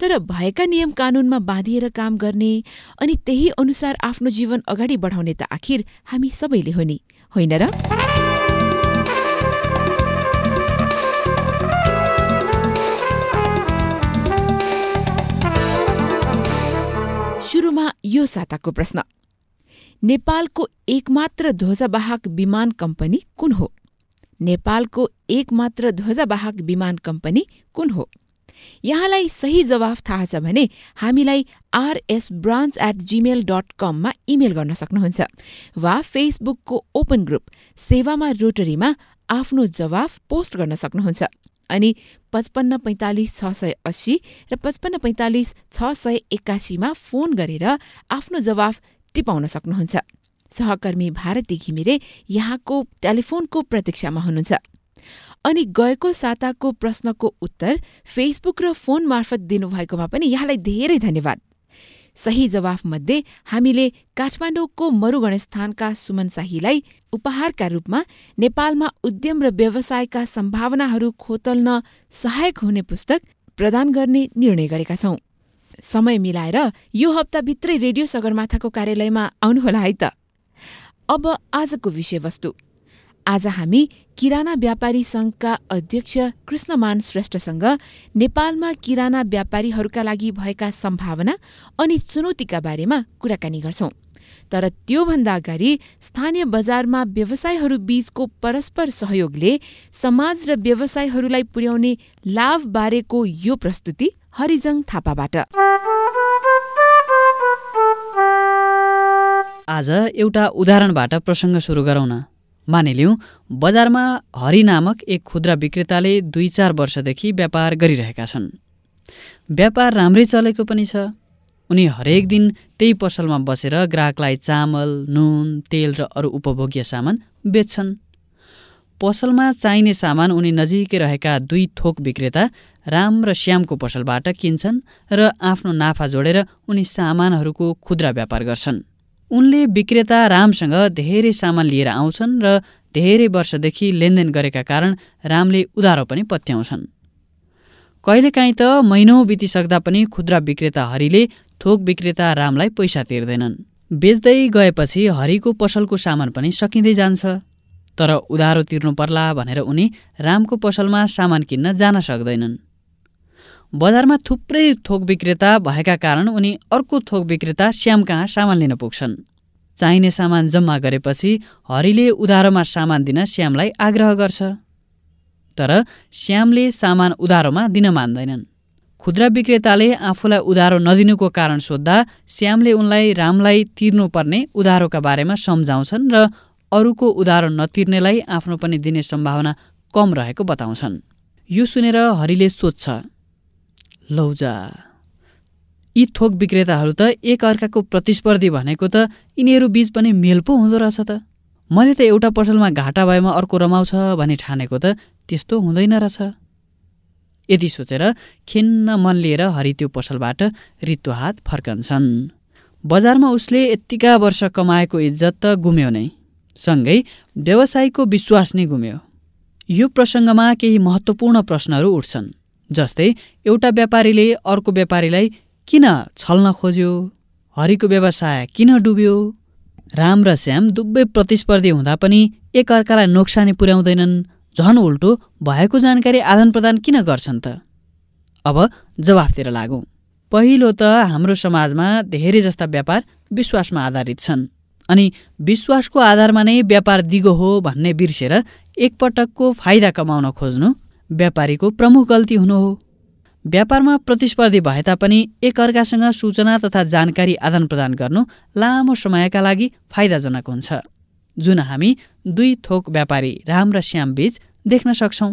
तर भएका नियम कानूनमा बाँधिएर काम गर्ने अनि त्यही अनुसार आफ्नो जीवन अगाडि बढाउने त आखिर हामी सबैले हो नि। होइन र? सुरुमा यो साताको प्रश्न। नेपालको एकमात्र ध्वजावाहक विमान कम्पनी कुन हो? नेपालको एकमात्र ध्वजावाहक विमान कम्पनी कुन हो? यहाँलाई सही जवाफ थाहा छ भने हामीलाई RS branch at Gmail dot कममा इमेल गर्न सक्नुहुन्छ वा फेसबुकको ओपन ग्रुप सेवामा रोटरीमा आफ्नो जवाफ पोस्ट गर्न सक्नुहुन्छ। अनि पचपन्न पैँतालिस छ सय अस्सी र पचपन्न पैँतालिस छ सय एक्कासीमा फोन गरेर आफ्नो जवाफ टिपाउन सक्नुहुन्छ। सहकर्मी भारती घिमिरे यहाँको टेलिफोनको प्रतीक्षामा हुनुहुन्छ। अनि गएको साताको प्रश्नको उत्तर फेसबुक र फोन मार्फत दिनुभएकोमा पनि यहाँलाई धेरै धन्यवाद। सही जवाफ मध्ये हामीले काठमाडौँको मरुगणस्थानका सुमन शाहीलाई उपहारका रूपमा नेपालमा उद्यम र व्यवसायका सम्भावनाहरू खोतल्न सहायक हुने पुस्तक प्रदान गर्ने निर्णय गरेका छौं। समय मिलाएर यो हप्ताभित्रै रेडियो सगरमाथाको कार्यालयमा आउनुहोला है त। अब आजको विषयवस्तु। आज हामी किराना व्यापारी संघका अध्यक्ष कृष्णमान श्रेष्ठसँग नेपालमा किराना व्यापारीहरूका लागि भएका सम्भावना अनि चुनौतीका बारेमा कुराकानी गर्छौं। तर त्योभन्दा अगाडि स्थानीय बजारमा व्यवसायहरू बीचको परस्पर सहयोगले समाज र व्यवसायहरूलाई पुर्याउने लाभ बारेको यो प्रस्तुति हरिजङ थापाबाट। आज एउटा उदाहरणबाट प्रसङ्ग सुरु गरौँ न। मानिलिउँ बजारमा हरि नामक एक खुद्रा विक्रेताले दुई चार वर्षदेखि व्यापार गरिरहेका छन्। व्यापार राम्रै चलेको पनि छ। उनी हरेक दिन त्यही पसलमा बसेर ग्राहकलाई चामल नुन तेल र अरू उपभोग्य सामान बेच्छन्। पसलमा चाहिने सामान उनी नजिकै रहेका दुई थोक विक्रेता राम र श्यामको पसलबाट किन्छन् र आफ्नो नाफा जोडेर उनी सामानहरूको खुद्रा व्यापार गर्छन्। उनले विक्रेता रामसँग धेरै सामान लिएर आउँछन् र धेरै वर्षदेखि लेनदेन गरेका कारण रामले उधारो पनि पत्याउँछन्। कहिलेकाहीँ त महिनौ बितिसक्दा पनि खुद्रा विक्रेता हरिले थोक विक्रेता रामलाई पैसा तिर्दैनन्। बेच्दै गएपछि हरिको पसलको सामान पनि सकिँदै जान्छ। तर उधारो तिर्नु पर्ला भनेर उनी रामको पसलमा सामान किन्न जान सक्दैनन्। बजारमा थुप्रै थोक विक्रेता भएका कारण उनी अर्को थोक विक्रेता श्याम कहाँ सामान लिन पुग्छन्। चाहिने सामान जम्मा गरेपछि हरिले उधारोमा सामान दिन श्यामलाई आग्रह गर्छ। तर श्यामले सामान उधारोमा दिन मान्दैनन्। खुद्रा विक्रेताले आफूलाई उधारो नदिनुको कारण सोद्धा श्यामले उनलाई रामलाई तिर्नुपर्ने उधारोका बारेमा सम्झाउँछन् र अरूको उधारो नतिर्नेलाई आफ्नो पनि दिने सम्भावना कम रहेको बताउँछन्। यो सुनेर हरिले सोध्छ लौजा यी थोक विक्रेताहरू त एक अर्काको प्रतिस्पर्धी भनेको त यिनीहरू बीच पनि मेल पो हुँदो रहेछ त। मैले त एउटा पसलमा घाटा भएमा अर्को रमाउँछ भने ठानेको त त्यस्तो हुँदैन रहेछ। यति सोचेर खिन्न मन लिएर हरि त्यो पसलबाट रित्तो हात फर्कन्छन्। बजारमा उसले यत्तिका वर्ष कमाएको इज्जत त गुम्यो नै। सँगै व्यवसायको विश्वास नै गुम्यो। यो प्रसङ्गमा केही महत्त्वपूर्ण प्रश्नहरू उठ्छन्। जस्तै एउटा व्यापारीले अर्को व्यापारीलाई किन छल्न खोज्यो? हरिको व्यवसाय किन डुब्यो? राम र श्याम दुवै प्रतिस्पर्धी हुँदा पनि एकअर्कालाई नोक्सानी पुर्याउँदैनन्। झन उल्टो भएको जानकारी आदान प्रदान किन गर्छन् त? अब जवाफतिर लागौँ। पहिलो त हाम्रो समाजमा धेरै जस्ता व्यापार विश्वासमा आधारित छन् अनि विश्वासको आधारमा नै व्यापार दिगो हो भन्ने बिर्सेर एकपटकको फाइदा कमाउन खोज्नु व्यापारीको प्रमुख गल्ती हुनु हो। व्यापारमा प्रतिस्पर्धी भए तापनि एकअर्कासँग सूचना तथा जानकारी आदान प्रदान गर्नु लामो समयका लागि फाइदाजनक हुन्छ। जुन हामी दुई थोक व्यापारी राम र श्याम बीच देख्न सक्छौँ।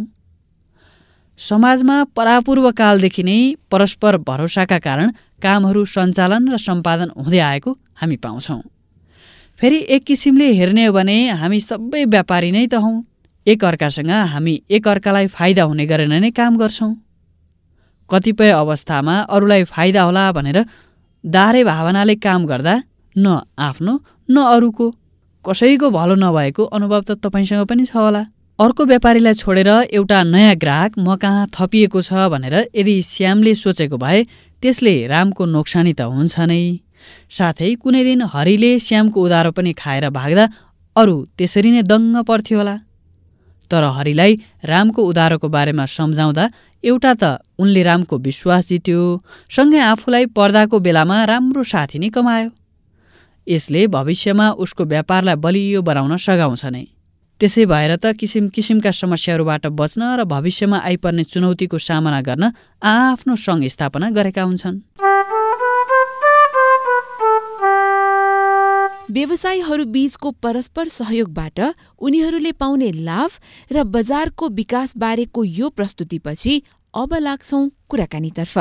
समाजमा परापूर्व कालदेखि नै परस्पर भरोसाका कारण कामहरू सञ्चालन र सम्पादन हुँदै आएको हामी पाउँछौँ। फेरि एक किसिमले हेर्ने हो भने हामी सबै व्यापारी नै त हौँ। एकअर्कासँग हामी एकअर्कालाई फाइदा हुने गरेर नै काम गर्छौँ। कतिपय अवस्थामा अरूलाई फाइदा होला भनेर दारे भावनाले काम गर्दा न आफ्नो न अरूको कसैको भलो नभएको अनुभव त तपाईँसँग पनि छ होला। अर्को व्यापारीलाई छोडेर एउटा नयाँ ग्राहक म कहाँ थपिएको छ भनेर यदि श्यामले सोचेको भए त्यसले रामको नोक्सानी त हुन्छ नै। साथै कुनै दिन हरिले श्यामको उधारो पनि खाएर भाग्दा अरू त्यसरी नै दङ्ग पर्थ्यो होला। तर हरिलाई रामको उधारोको बारेमा सम्झाउँदा एउटा त उनले रामको विश्वास जित्यो सँगै आफूलाई पर्दाको बेलामा राम्रो साथी नै कमायो। यसले भविष्यमा उसको व्यापारलाई बलियो बनाउन सघाउँछ नै। त्यसै भएर त किसिम किसिमका समस्याहरूबाट बच्न र भविष्यमा आइपर्ने चुनौतीको सामना गर्न आफ्नो सङ्घ स्थापना गरेका हुन्छन्। व्यवसायीहरू बीचको परस्पर सहयोगबाट उनीहरूले पाउने लाभ र बजारको विकास बारेको यो प्रस्तुतिपछि अब लाग्छौं कुराकानीतर्फ।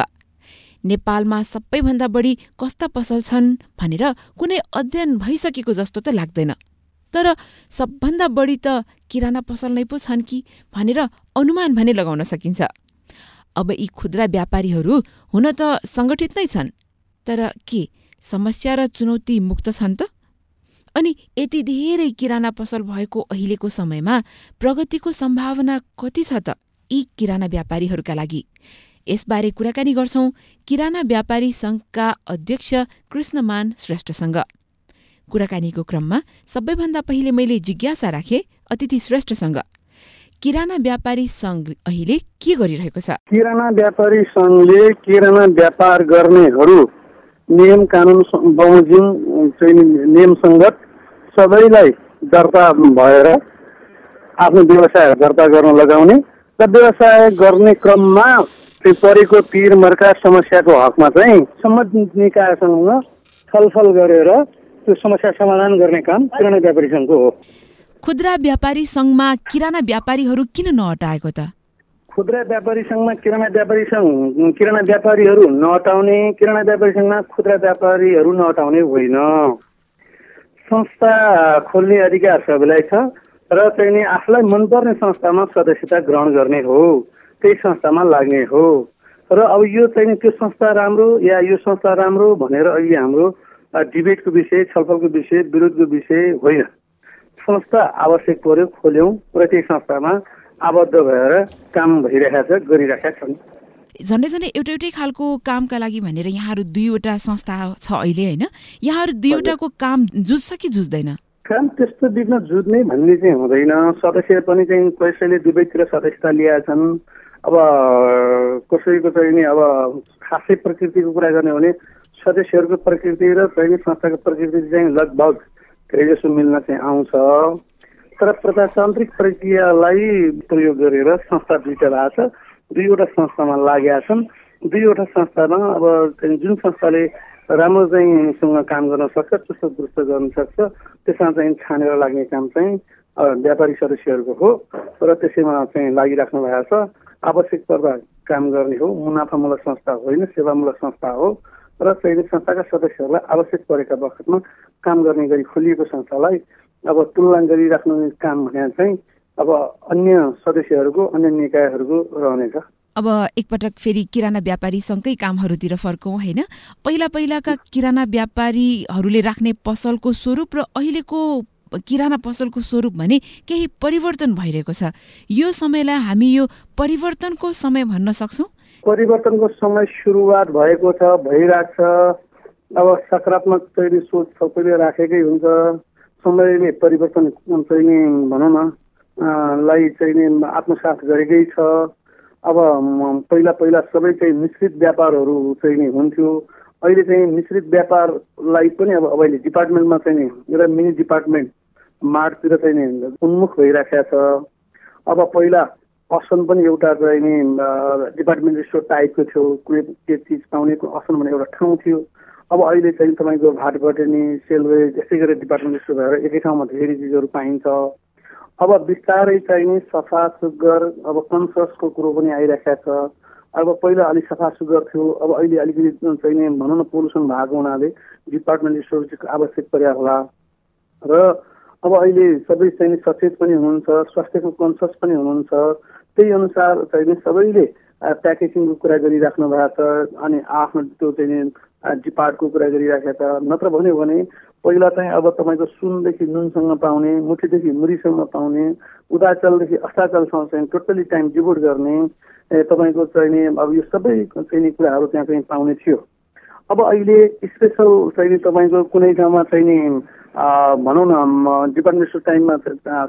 नेपालमा सबैभन्दा बढी कस्ता पसल छन् भनेर कुनै अध्ययन भइसकेको जस्तो त लाग्दैन। तर सबभन्दा बढी त किराना पसल नै पो छन् कि भनेर अनुमान भने लगाउन सकिन्छ। अब यी खुद्रा व्यापारीहरू हुन त सङ्गठित नै छन्। तर के समस्या र चुनौती मुक्त छन् त? अनि यति धेरै किराना पसल भएको अहिलेको समयमा प्रगतिको सम्भावना कति छ त यी किराना व्यापारीहरूका लागि? यसबारे कुराकानी गर्छौं किराना व्यापारी संघका अध्यक्ष कृष्णमान श्रेष्ठसँग। कुराकानीको क्रममा सबैभन्दा पहिले मैले जिज्ञासा राखेँ अतिथि श्रेष्ठसँग। किराना व्यापारी सङ्घ अहिले के गरिरहेको छ? किराना व्यापारी सङ्घले किराना व्यापार गर्नेहरू नियम कानुन बमोजिम चाहिँ नियम सङ्गत सबैलाई दर्ता भएर आफ्नो व्यवसाय दर्ता गर्न लगाउने र व्यवसाय गर्ने क्रममा परेको पिर मर्का समस्याको हकमा चाहिँ सम्बन्धित निकायसँग छलफल गरेर त्यो समस्या समाधान गर्ने काम किराना व्यापारी सङ्घको हो। खुद्रा व्यापारी सङ्घमा किराना व्यापारीहरू किन नहटाएको त? खुद्रा व्यापारी सङ्घमा किराना व्यापारी सङ्घ किराना व्यापारीहरू नहटाउने किराना व्यापारी सङ्घमा खुद्रा व्यापारीहरू नहटाउने होइन। संस्था खोल्ने अधिकार सबैलाई छ। र चाहिँ नि आफूलाई मनपर्ने संस्थामा सदस्यता ग्रहण गर्ने हो त्यही संस्थामा लाग्ने हो। र अब यो चाहिँ त्यो संस्था राम्रो या यो संस्था राम्रो भनेर अहिले हाम्रो डिबेटको विषय छलफलको विषय विरोधको विषय होइन। संस्था आवश्यक पर्यो खोल्यौँ र त्यही संस्थामा आबद्ध भएर काम भइरहेका छ गरिरहेका छन्। झन्डै झन्डै एउटा एउटै खालको कामका लागि भनेर यहाँहरू दुईवटा संस्था छ अहिले होइन? यहाँहरू दुईवटाको काम जुझ्छ कि जुझ्दैन? काम त्यस्तो बिचमा जुझ्ने भन्ने चाहिँ हुँदैन। सदस्य पनि चाहिँ कसैले दुवैतिर सदस्यता लिएका छन् अब कसैको चाहिँ नि अब खासै प्रकृतिको कुरा गर्ने हो भने सदस्यहरूको प्रकृति र दैनिक संस्थाको प्रकृति चाहिँ लगभग धेरै जसो मिल्न चाहिँ आउँछ। तर प्रजातान्त्रिक प्रक्रियालाई प्रयोग गरेर संस्था दुईवटा भएको छ दुईवटा संस्थामा लागेका छन्। दुईवटा संस्थामा अब जुन संस्थाले राम्रो चाहिँ काम गर्न सक्छ त्यस्तो दुरुस्त गर्न सक्छ त्यसमा चाहिँ छानेर लाग्ने काम चाहिँ व्यापारी सदस्यहरूको हो र त्यसैमा चाहिँ लागिराख्नु भएको छ। आवश्यक पर्दा काम गर्ने हो मुनाफामूलक संस्था होइन सेवामूलक संस्था हो र सैनिक संस्थाका सदस्यहरूलाई आवश्यक परेका बखतमा काम गर्ने गरी खोलिएको संस्थालाई अब तुलना गरिराख्नु काम भने चाहिँ अब अन्य सदस्यहरूको अन्य निकायहरूको रहनेछ अब एकपटक फेरि किराना व्यापारी सङ्घकै कामहरूतिर फर्कौँ होइन? पहिला पहिलाका किराना व्यापारीहरूले राख्ने पसलको स्वरूप र अहिलेको किराना पसलको स्वरूप भने केही परिवर्तन भइरहेको छ। यो समयलाई हामी यो परिवर्तनको समय भन्न सक्छौँ? परिवर्तनको समय सुरुवात भएको छ भइरहेको छ। अब सकारात्मक चाहिँ सोच सबैले राखेकै हुन्छ। समयले परिवर्तन चाहिँ भनौँ न। लाई चाहिँ आत्मसात गरेकै छ। अब पहिला पहिला सबै चाहिँ मिश्रित व्यापारहरू चाहिँ नि हुन्थ्यो। अहिले चाहिँ मिश्रित व्यापारलाई पनि अब अहिले डिपार्टमेन्टमा चाहिँ नि एउटा मिनी डिपार्टमेन्ट मार्चतिर चाहिँ नि उन्मुख भइराखेको छ। अब पहिला असन पनि एउटा चाहिँ नि डिपार्टमेन्ट स्टोर टाइपको थियो। कुनै के चिज पाउने असन भन्ने एउटा ठाउँ थियो। अब अहिले चाहिँ तपाईँको भाट बटनी सेलवे त्यस्तै गरेर डिपार्टमेन्ट स्टोर भएर एकै ठाउँमा धेरै चिजहरू पाइन्छ। अब बिस्तारै चाहिँ सफा सुग्घर अब कन्सर्सको कुरो पनि आइरहेको छ। अब पहिला अलिक सफा सुग्घर थियो अब अहिले अलिकति चाहिँ नि भनौँ न पोल्युसन भएको हुनाले डिपार्टमेन्ट स्टोर आवश्यक पर्या होला। र अब अहिले सबै चाहिँ सचेत पनि हुनुहुन्छ स्वास्थ्यको कन्सियस पनि हुनुहुन्छ। त्यही अनुसार चाहिँ सबैले प्याकेजिङको कुरा गरिराख्नु भएको छ अनि आफ्नो त्यो चाहिँ डिपार्टको कुरा गरिराखेका छ। नत्र भन्यो भने पहिला चाहिँ अब तपाईँको सुनदेखि नुनसँग पाउने मुठीदेखि मुरीसँग पाउने उदाचलदेखि अस्ताचलसँग चाहिँ टोटल्ली टाइम डिभोट गर्ने तपाईँको चाहिँ अब यो सबै चाहिँ कुराहरू त्यहाँ चाहिँ पाउने थियो। अब अहिले स्पेसल चाहिँ तपाईँको कुनै ठाउँमा चाहिँ नि भनौँ न डिपार्टमेन्ट टाइममा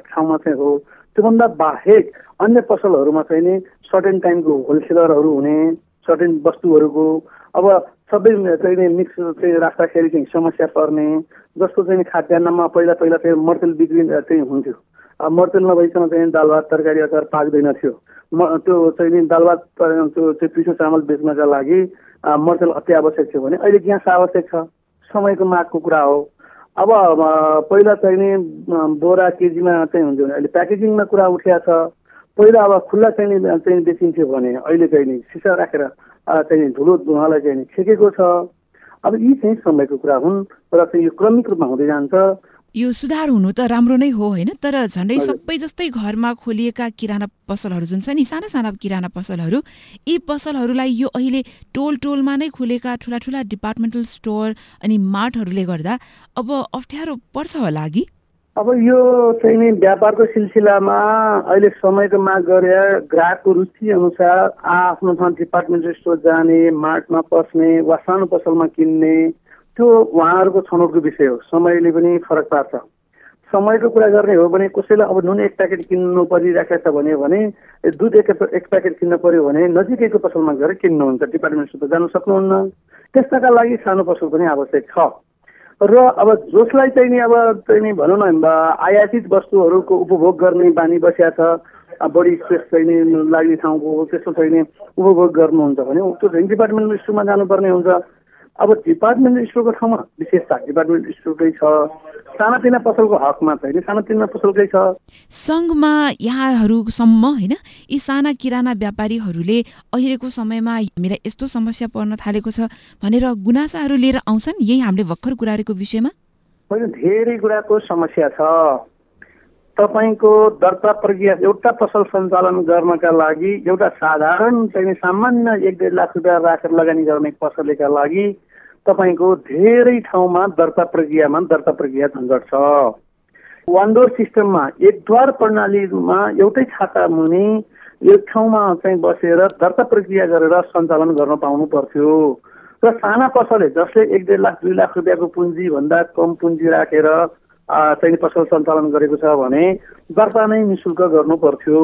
ठाउँमा चाहिँ हो त्योभन्दा बाहेक अन्य पसलहरूमा चाहिँ नि सर्टेन टाइमको होलसेलरहरू हुने सर्टेन वस्तुहरूको अब सबै चाहिँ मिक्स चाहिँ राख्दाखेरि चाहिँ समस्या पर्ने। जस्तो चाहिँ खाद्यान्नमा पहिला पहिला चाहिँ मर्तेल बिक्री चाहिँ हुन्थ्यो। मर्तेल नभइकन चाहिँ दाल भात तरकारी अचार पाक्दैन थियो। म त्यो चाहिँ दाल भात त्यो चाहिँ चामल बेच्नका लागि मर्तेल आवश्यक थियो भने अहिले ग्यास आवश्यक छ। समयको मागको कुरा हो। अब पहिला चाहिँ नि बोरा केजीमा चाहिँ हुन्थ्यो भने अहिले प्याकेजिङमा कुरा उठिया छ। पहिला अब खुल्ला चाहिँ चाहिँ बेचिन्थ्यो भने अहिले चाहिँ नि सिसा राखेर चाहिँ धुलो धुवालाई चाहिँ छेकेको छ। अब यी चाहिँ समयको कुरा हुन् र चाहिँ यो क्रमिक रूपमा हुँदै जान्छ। यो सुधार हुनु त राम्रो नै हो होइन? तर झन्डै सबै जस्तै घरमा खोलिएका किराना पसलहरू जुन छ नि साना साना किराना पसलहरू यी पसलहरूलाई यो अहिले टोल टोलमा नै खोलेका ठुला ठुला डिपार्टमेन्टल स्टोर अनि मार्टहरूले गर्दा अब अप्ठ्यारो पर्छ होला कि? अब यो चाहिँ नि व्यापारको सिलसिलामा अहिले समयको माग गरे ग्राहकको रुचि अनुसार आफ्नो ठाउँ डिपार्टमेन्टल स्टोर जाने मार्टमा पस्ने वा सानो पसलमा किन्ने त्यो उहाँहरूको छनौटको विषय हो। समयले पनि फरक पार्छ। समयको कुरा गर्ने हो भने कसैलाई अब नुन एक प्याकेट किन्नु परिरहेको छ भने भने दुध एक एक प्याकेट किन्नु पर्यो भने नजिकैको पसलमा गएर किन्नुहुन्छ। डिपार्टमेन्ट स्टोर जानु सक्नुहुन्न। त्यसका लागि सानो पसल पनि आवश्यक छ। र अब जसलाई चाहिँ नि अब चाहिँ नि भनौँ न आयातित वस्तुहरूको उपभोग गर्ने बानी बसिया छ बढी स्पेस चाहिँ नि लाग्ने ठाउँको त्यस्तो चाहिँ नि उपभोग गर्नुहुन्छ भने त्यो चाहिँ डिपार्टमेन्टल स्टोरमा जानुपर्ने हुन्छ। अब डिपार्टमेन्टल स्टोरको ठाउँमा विशेषता डिपार्टमेन्ट स्टोरकै छ। सानातिना पसलको हकमा चाहिँ सानातिना पसलकै छ। सङ्घमा यहाँहरूसम्म होइन यी साना किराना व्यापारीहरूले अहिलेको समयमा हामीलाई यस्तो समस्या पर्न थालेको छ भनेर गुनासाहरू लिएर आउँछन् यही हामीले भर्खर कुरा गरेको विषयमा? होइन धेरै कुराको समस्या छ। तपाईँको दर्ता प्रक्रिया एउटा पसल सञ्चालन गर्नका लागि एउटा साधारण चाहिँ सामान्य एक डेढ लाख रुपियाँ राखेर लगानी गर्ने पसलेका लागि तपाईँको धेरै ठाउँमा दर्ता प्रक्रियामा दर्ता प्रक्रिया झन्झट छ। वान डोर सिस्टममा एकद्वार प्रणालीमा एउटै खाता मुनि एक ठाउँमा चाहिँ बसेर दर्ता प्रक्रिया गरेर सञ्चालन गर्न पाउनु पर्थ्यो। र साना पसलले जसले एक डेढ लाख दुई लाख रुपियाँको पुँजीभन्दा कम पुँजी राखेर चाहिँ पसल सञ्चालन गरेको छ भने दर्ता नै नि शुल्क गर्नु पर्थ्यो।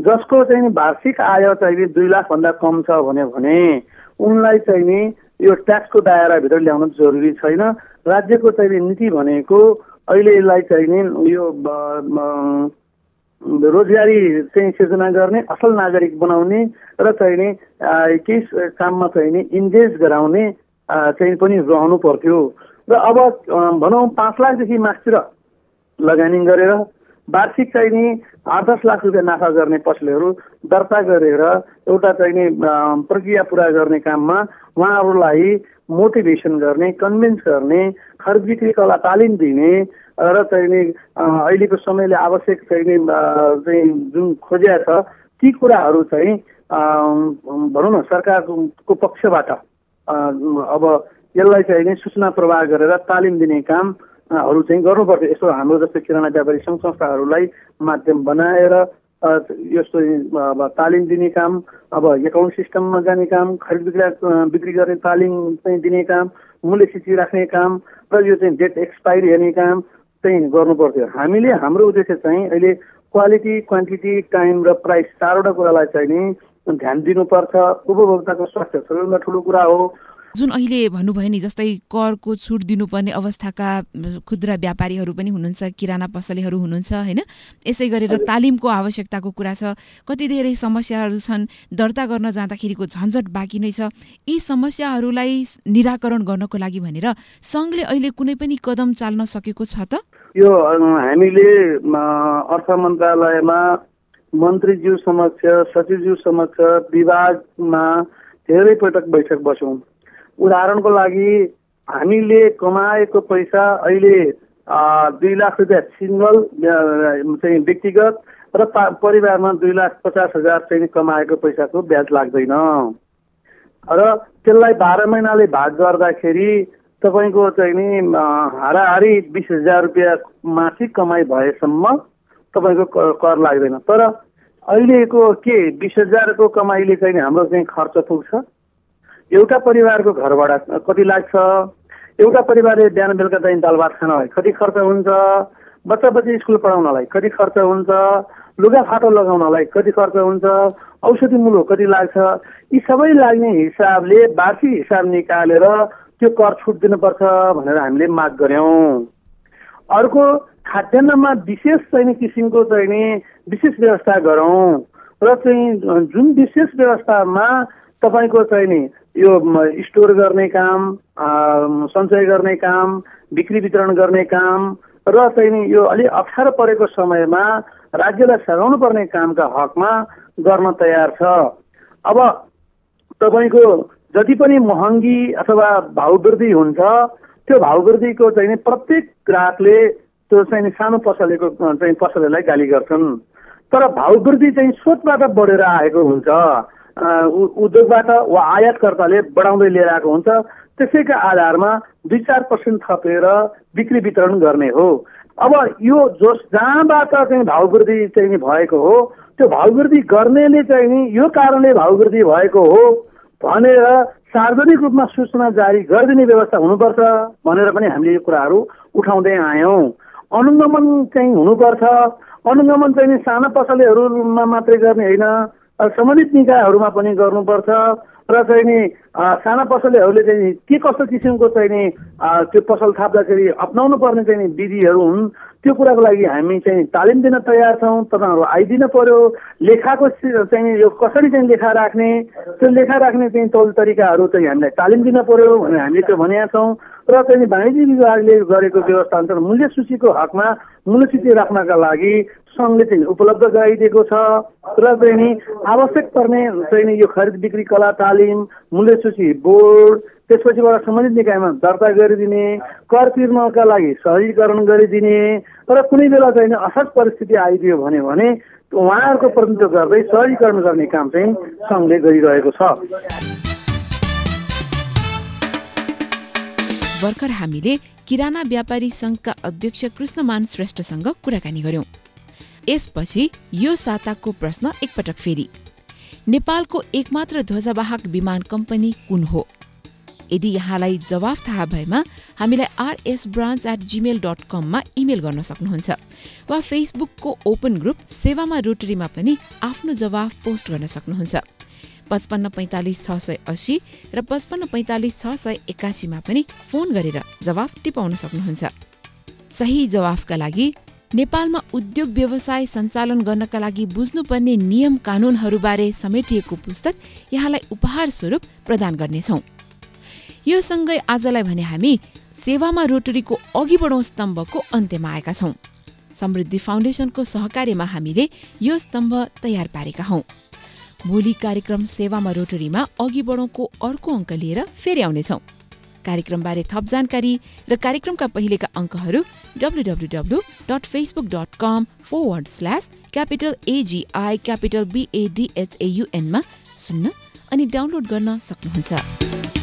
जसको चाहिँ वार्षिक आय चाहिँ दुई लाखभन्दा कम छ भन्यो भने उनलाई चाहिँ नि यो ट्याक्सको दायराभित्र ल्याउनु जरुरी छैन। राज्यको चाहिँ नीति भनेको अहिले यसलाई चाहिँ नि यो रोजगारी चाहिँ सिर्जना गर्ने असल नागरिक बनाउने र चाहिँ नि केही काममा चाहिँ नि इन्गेज गराउने चाहिँ पनि रहनु पर्थ्यो। र अब भनौँ पाँच लाखदेखि मासतिर लगानी गरेर वार्षिक चाहिँ नि आठ दस लाख रुपियाँ नाफा गर्ने पसलेहरू दर्ता गरेर एउटा चाहिँ नि प्रक्रिया पुरा गर्ने काममा उहाँहरूलाई मोटिभेसन गर्ने कन्भिन्स गर्ने खरिद बिक्री कला तालिम दिने र चाहिँ नि अहिलेको समयले आवश्यक चाहिँ नि चाहिँ जुन खोजिया छ ती कुराहरू चाहिँ भनौँ न सरकारको पक्षबाट अब यसलाई चाहिँ नि सूचना प्रवाह गरेर तालिम दिने काम हरू चाहिँ गर्नुपर्छ। यसो हाम्रो जस्तो किराना व्यापारी सङ्घ संस्थाहरूलाई माध्यम बनाएर यस्तो अब तालिम दिने काम अब एकाउन्ट सिस्टममा जाने काम खरिद बिक्री बिक्री गर्ने तालिम चाहिँ दिने काम मूल्य सूची राख्ने काम र यो चाहिँ डेट एक्सपायरी हेर्ने काम चाहिँ गर्नु पर्थ्यो हामीले हाम्रो उद्देश्य चाहिँ अहिले क्वालिटी क्वान्टिटी टाइम र प्राइस चारवटा कुरालाई चाहिँ नि ध्यान दिनुपर्छ। उपभोक्ताको स्वास्थ्य सबैभन्दा ठुलो कुरा हो। जुन अहिले भन्नुभयो नि जस्तै करको छुट दिनुपर्ने अवस्थाका खुद्रा व्यापारीहरू पनि हुनुहुन्छ किराना पसलेहरू हुनुहुन्छ होइन? यसै गरेर तालिमको आवश्यकताको कुरा छ। कति धेरै समस्याहरू छन् दर्ता गर्न जाँदाखेरिको झन्झट बाँकी नै छ। यी समस्याहरूलाई निराकरण गर्नको लागि भनेर सङ्घले अहिले कुनै पनि कदम चाल्न सकेको छ त? यो हामीले अर्थ मन्त्रालयमा मन्त्रीज्यू समक्ष सचिवज्यू समक्ष विभागमा धेरै पटक बैठक बस्यौँ उदाहरणको लागि हामीले कमाएको पैसा अहिले दुई लाख रुपियाँ सिङ्गल चाहिँ व्यक्तिगत र परिवारमा दुई लाख पचास हजार चाहिँ कमाएको पैसाको ब्याज लाग्दैन। र त्यसलाई बाह्र महिनाले भाग गर्दाखेरि तपाईँको चाहिँ नि हाराहारी बिस हजार रुपियाँ मासिक कमाइ भएसम्म तपाईँको कर लाग्दैन। तर अहिलेको के बिस हजारको कमाइले चाहिँ हाम्रो चाहिँ खर्च पुग्छ? एउटा परिवारको घरबाट कति लाग्छ? एउटा परिवारले बिहान बेलुका चाहिँ दाल भात खानलाई कति खर्च हुन्छ? बच्चा बच्ची स्कुल पढाउनलाई कति खर्च हुन्छ? लुगा फाटो लगाउनलाई कति खर्च हुन्छ? औषधि मूल्य कति लाग्छ? यी सबै लाग्ने हिसाबले वार्षिक हिसाब निकालेर त्यो कर छुट दिनुपर्छ भनेर हामीले माग गऱ्यौँ अर्को खाद्यान्नमा विशेष चाहिँ किसिमको चाहिँ नि विशेष व्यवस्था गरौँ। र चाहिँ जुन विशेष व्यवस्थामा तपाईँको चाहिँ नि यो स्टोर गर्ने काम सञ्चय गर्ने काम बिक्री वितरण गर्ने काम र चाहिँ नि यो अलिक अप्ठ्यारो परेको समयमा राज्यलाई सघाउनु पर्ने कामका हकमा गर्न तयार छ। अब तपाईँको जति पनि महँगी अथवा भाउवृद्धि हुन्छ त्यो भाउवृद्धिको चाहिँ प्रत्येक ग्राहकले त्यो चाहिँ सानो पसलेको चाहिँ पसलेलाई गाली गर्छन्। तर भाउवृद्धि चाहिँ स्रोतबाट बढेर आएको हुन्छ। उद्योगबाट वा आयातकर्ताले बढाउँदै लिएर आएको हुन्छ। त्यसैका आधारमा दुई चार पर्सेन्ट थपेर बिक्री वितरण गर्ने हो। अब यो जो जहाँबाट चाहिँ भाउवृद्धि चाहिँ भएको हो त्यो भाउवृद्धि गर्नेले चाहिँ नि यो कारणले भाउवृद्धि भएको हो भनेर सार्वजनिक रूपमा सूचना जारी गरिदिने व्यवस्था हुनुपर्छ भनेर पनि हामीले यो कुराहरू उठाउँदै आयौँ। अनुगमन चाहिँ हुनुपर्छ। अनुगमन चाहिँ साना पसलेहरूमा मात्रै गर्ने होइन। सम्बन्धित निकायहरूमा पनि गर्नुपर्छ। र चाहिँ नि साना पसलेहरूले चाहिँ के कस्तो किसिमको चाहिँ नि त्यो पसल थाप्दाखेरि अप्नाउनु पर्ने चाहिँ विधिहरू हुन् त्यो कुराको लागि हामी चाहिँ तालिम दिन तयार छौँ तपाईँहरू आइदिन पर्यो। लेखाको चाहिँ यो कसरी चाहिँ लेखा राख्ने त्यो लेखा राख्ने चाहिँ तौल तरिकाहरू चाहिँ हामीलाई तालिम दिन पर्यो भनेर हामीले त्यो भनेका छौँ। र चाहिँ वाणिज्य विभागले गरेको व्यवस्था अनुसार मूल्य सूचीको हकमा मूल्य सूची राख्नका लागि सङ्घले चाहिँ उपलब्ध गराइदिएको छ। र चाहिँ नि आवश्यक पर्ने चाहिँ नि यो खरिद बिक्री कला तालिम मूल्य सूची बोर्ड त्यसपछिबाट सम्बन्धित निकायमा दर्ता गरिदिने कर तिर्नका लागि सहजीकरण गरिदिने र कुनै बेला चाहिँ असहज परिस्थिति आइदियो भने भने उहाँहरूको प्रतिनिधित्व गर्दै सहजीकरण गर्ने काम चाहिँ सङ्घले गरिरहेको छ। भर्खर हामीले किराना व्यापारी सङ्घका अध्यक्ष कृष्णमान श्रेष्ठसँग कुराकानी गर्यौं। यसपछि यो साताको प्रश्न एकपटक फेरि। नेपालको एकमात्र ध्वजावाहक विमान कम्पनी कुन हो? यदि यहाँलाई जवाफ थाहा भएमा हामीलाई RS branch at Gmail dot कममा इमेल गर्न सक्नुहुन्छ वा फेसबुकको ओपन ग्रुप सेवामा रोटरीमा पनि आफ्नो जवाफ पोस्ट गर्न सक्नुहुन्छ। पचपन्न पैँतालिस छ सय अस्सी र पचपन्न पैँतालिस छ सय एकासीमा पनि फोन गरेर जवाफ टिपाउन सक्नुहुन्छ। सही जवाफका लागि नेपालमा उद्योग व्यवसाय सञ्चालन गर्नका लागि बुझ्नुपर्ने नियम कानुनहरूबारे समेटिएको पुस्तक यहाँलाई उपहार स्वरूप प्रदान गर्नेछौँ। यो सँगै आजलाई भने हामी सेवामा रोटरीको अघि बढौँ स्तम्भको अन्त्यमा आएका छौँ। समृद्धि फाउन्डेसनको सहकार्यमा हामीले यो स्तम्भ तयार पारेका हौँ। भोलि कार्यक्रम सेवामा रोटरीमा अघि बढौँको अर्को अङ्क लिएर फेरि आउनेछौँ। कार्यक्रमबारे थप जानकारी र कार्यक्रमका पहिलेका अङ्कहरू W dot Facebook dot com forward slash capital AGI capital बिएडिएचएयुएनमा सुन्न अनि डाउनलोड गर्न सक्नुहुन्छ।